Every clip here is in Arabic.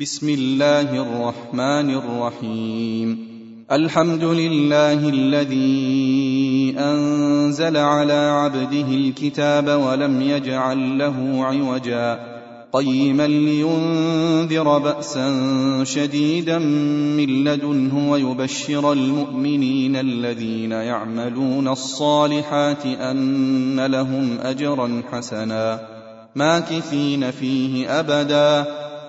بسم الله الرحمن الرحيم. الحمد لله الذي أنزل على عبده الكتاب ولم يجعل له عوجا. قيما لينذر بأسا شديدا من لدنه ويبشر المؤمنين الذين يعملون الصالحات أن لهم أجرا حسنا. ماكثين فيه أبدا.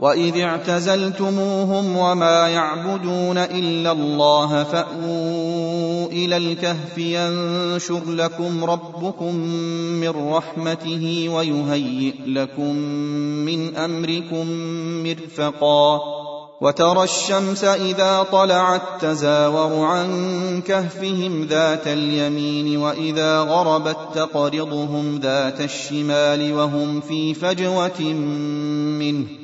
واذ اعتزلتموهم وما يعبدون الا الله فاووا إلى الكهف ينشر لكم ربكم من رحمته ويهيئ لكم من امركم مرفقا وترى الشمس اذا طلعت تزاور عن كهفهم ذات اليمين واذا غربت تقرضهم ذات الشمال وهم في فجوه منه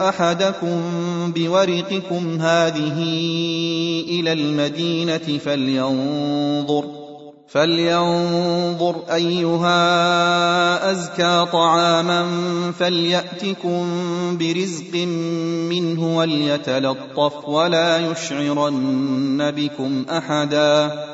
أحدكم بورقكم هذه إلى المدينة فلينظر فلينظر أيها أزكى طعاما فليأتكم برزق منه وليتلطف ولا يشعرن بكم أحدا.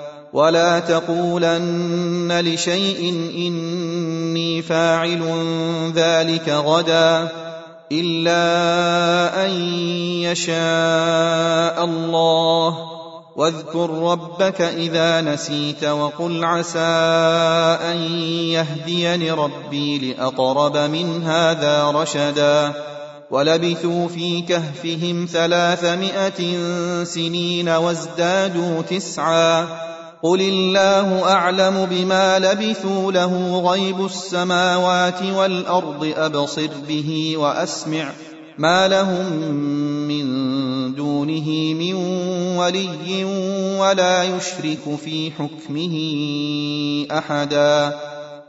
ولا تقولن لشيء إني فاعل ذلك غدا إلا أن يشاء الله. واذكر ربك إذا نسيت وقل عسى أن يهديني ربي لأقرب من هذا رشدا. ولبثوا في كهفهم ثلاثمائة سنين وازدادوا تسعا. قل الله اعلم بما لبثوا له غيب السماوات والارض ابصر به واسمع ما لهم من دونه من ولي ولا يشرك في حكمه احدا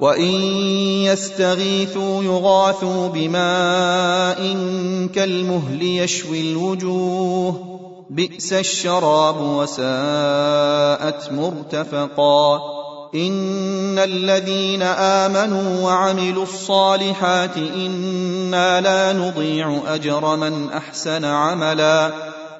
وان يستغيثوا يغاثوا بماء كالمهل يشوي الوجوه بئس الشراب وساءت مرتفقا ان الذين امنوا وعملوا الصالحات أنا لا نضيع اجر من احسن عملا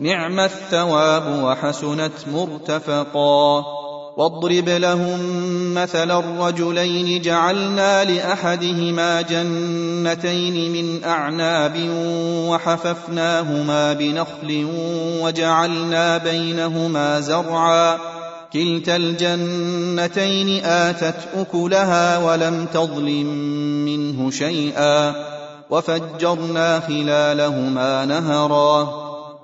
نعم الثواب وحسنت مرتفقا. واضرب لهم مثل الرجلين جعلنا لأحدهما جنتين من أعناب وحففناهما بنخل وجعلنا بينهما زرعا. كلتا الجنتين آتت أكلها ولم تظلم منه شيئا. وفجرنا خلالهما نهرا.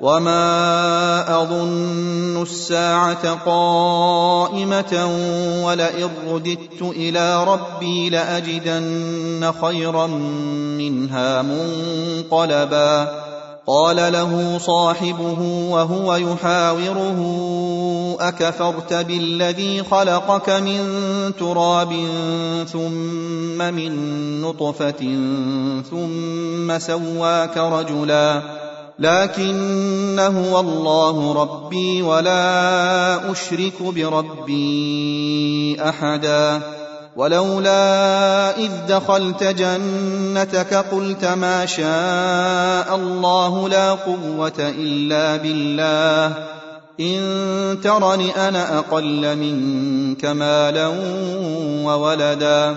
وما اظن الساعة قائمه ولئن رددت إلى ربي لاجدن خيرا منها منقلبا قال له صاحبه وهو يحاوره اكفرت بالذي خلقك من تراب ثم من نطفه ثم سواك رجلا لكن هو الله ربي ولا أشرك بربي أحدا. ولولا إذ دخلت جنتك قلت ما شاء الله لا قوة إلا بالله. إن ترني أنا أقل منك مالا وولدا.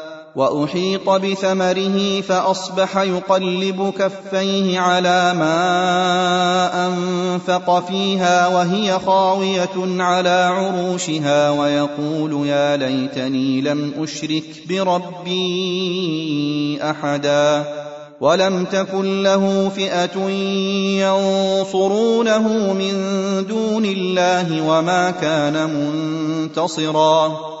وأحيط بثمره فأصبح يقلب كفيه على ما أنفق فيها وهي خاوية على عروشها ويقول يا ليتني لم أشرك بربي أحدا ولم تكن له فئة ينصرونه من دون الله وما كان منتصرا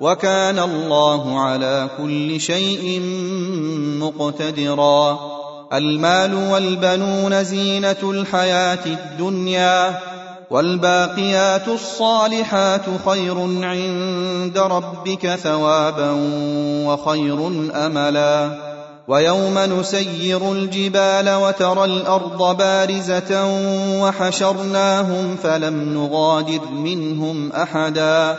وكان الله على كل شيء مقتدرا. المال والبنون زينة الحياة الدنيا والباقيات الصالحات خير عند ربك ثوابا وخير أملا. ويوم نسير الجبال وترى الأرض بارزة وحشرناهم فلم نغادر منهم أحدا.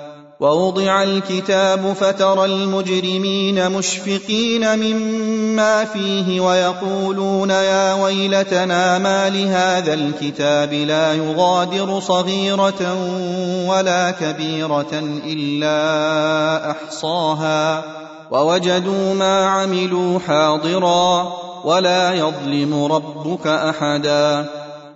ووضع الكتاب فترى المجرمين مشفقين مما فيه ويقولون يا ويلتنا ما لهذا الكتاب لا يغادر صغيرة ولا كبيرة إلا أحصاها ووجدوا ما عملوا حاضرا ولا يظلم ربك أحدا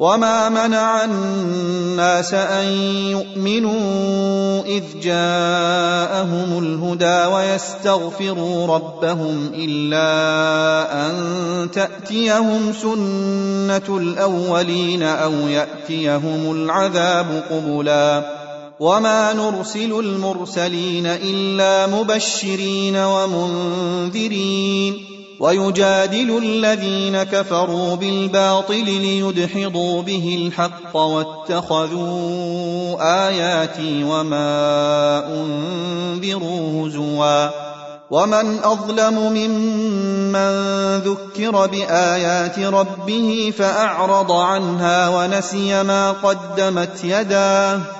وما منع الناس ان يؤمنوا اذ جاءهم الهدى ويستغفروا ربهم الا ان تاتيهم سنه الاولين أو ياتيهم العذاب قبلا وما نرسل المرسلين الا مبشرين ومنذرين ويجادل الذين كفروا بالباطل ليدحضوا به الحق واتخذوا اياتي وما انذروا هزوا ومن اظلم ممن ذكر بايات ربه فاعرض عنها ونسي ما قدمت يداه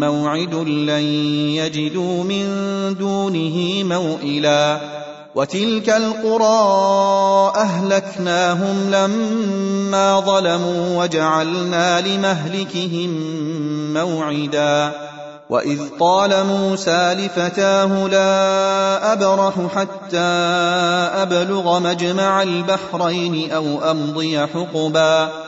موعد لن يجدوا من دونه موئلا وتلك القرى أهلكناهم لما ظلموا وجعلنا لمهلكهم موعدا وإذ قال موسى لفتاه لا أبرح حتى أبلغ مجمع البحرين أو أمضي حقبا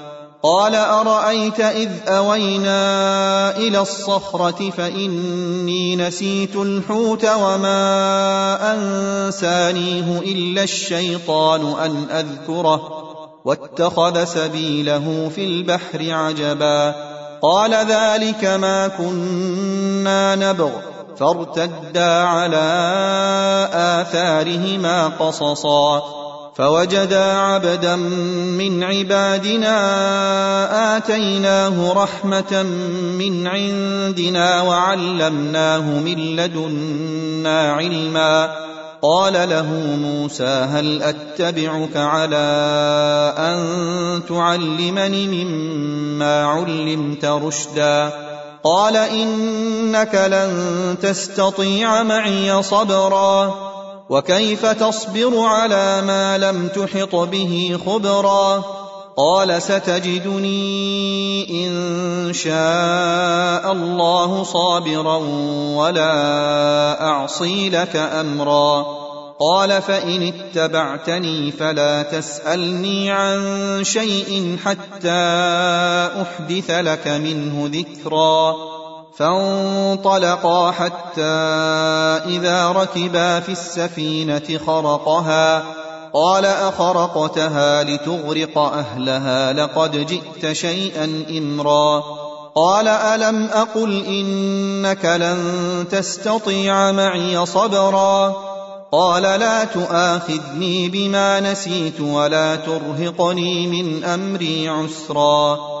قال أرأيت إذ أوينا إلى الصخرة فإني نسيت الحوت وما أنسانيه إلا الشيطان أن أذكره واتخذ سبيله في البحر عجبا قال ذلك ما كنا نبغ فارتدا على آثارهما قصصا فوجدا عبدا من عبادنا آتيناه رحمة من عندنا وعلمناه من لدنا علما. قال له موسى هل أتبعك على أن تعلمني مما علمت رشدا؟ قال إنك لن تستطيع معي صبرا. وكيف تصبر على ما لم تحط به خبرا قال ستجدني إن شاء الله صابرا ولا أعصي لك أمرا قال فإن اتبعتني فلا تسألني عن شيء حتى أحدث لك منه ذكرا فانطلقا حتى إذا ركبا في السفينة خرقها. قال أخرقتها لتغرق أهلها لقد جئت شيئا إمرا. قال ألم أقل إنك لن تستطيع معي صبرا؟ قال لا تؤاخذني بما نسيت ولا ترهقني من أمري عسرا.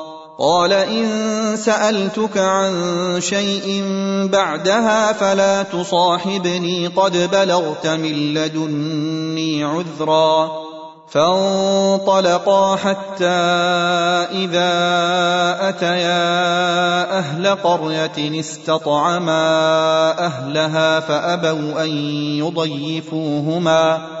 قال إن سألتك عن شيء بعدها فلا تصاحبني قد بلغت من لدني عذرا فانطلقا حتى إذا أتيا أهل قرية استطعما أهلها فأبوا أن يضيفوهما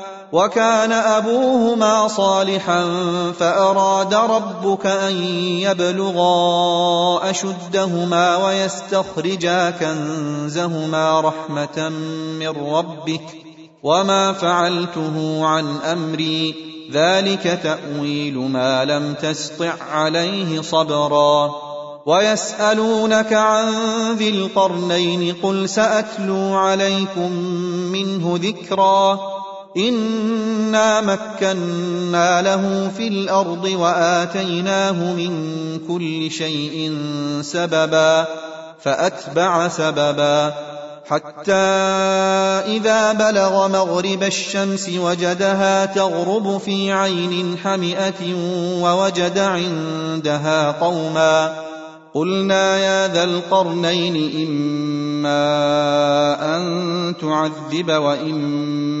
وكان أبوهما صالحا فأراد ربك أن يبلغا أشدهما ويستخرجا كنزهما رحمة من ربك وما فعلته عن أمري. ذلك تأويل ما لم تسطع عليه صبرا. ويسألونك عن ذي القرنين قل سأتلو عليكم منه ذكرا. انا مكنا له في الأرض واتيناه من كل شيء سببا فاتبع سببا حتى اذا بلغ مغرب الشمس وجدها تغرب في عين حمئه ووجد عندها قوما قلنا يا ذا القرنين اما ان تعذب واما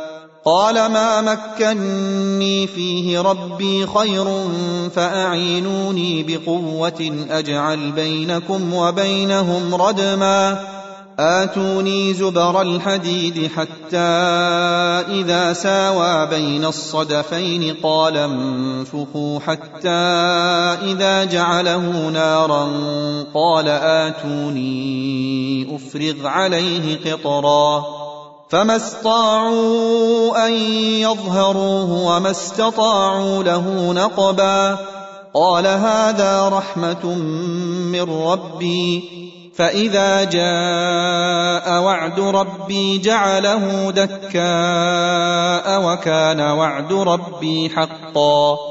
قال ما مكني فيه ربي خير فأعينوني بقوة أجعل بينكم وبينهم ردما. آتوني زبر الحديد حتى إذا ساوى بين الصدفين قال انفخوا حتى إذا جعله نارا. قال آتوني أفرغ عليه قطرا. فما استطاعوا أن يظهروه وما استطاعوا له نقبا. قال هذا رحمة من ربي. فإذا جاء وعد ربي جعله دكاء وكان وعد ربي حقا.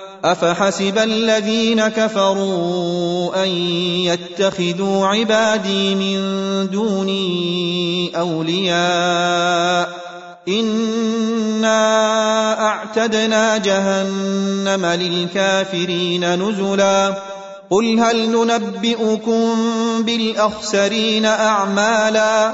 أفحسب الذين كفروا أن يتخذوا عبادي من دوني أولياء إنا أعتدنا جهنم للكافرين نزلا قل هل ننبئكم بالأخسرين أعمالا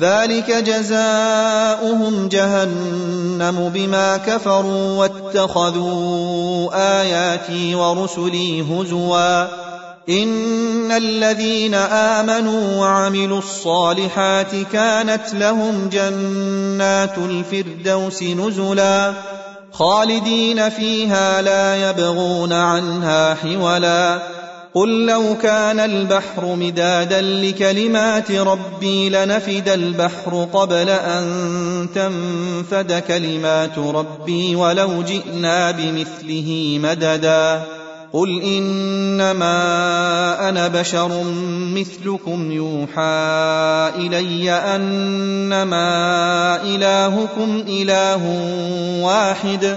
ذلك جزاؤهم جهنم بما كفروا واتخذوا آياتي ورسلي هزوا. إن الذين آمنوا وعملوا الصالحات كانت لهم جنات الفردوس نزلا. خالدين فيها لا يبغون عنها حولا. قل لو كان البحر مدادا لكلمات ربي لنفد البحر قبل أن تنفد كلمات ربي ولو جئنا بمثله مددا. قل إنما أنا بشر مثلكم يوحى إلي أنما إلهكم إله واحد.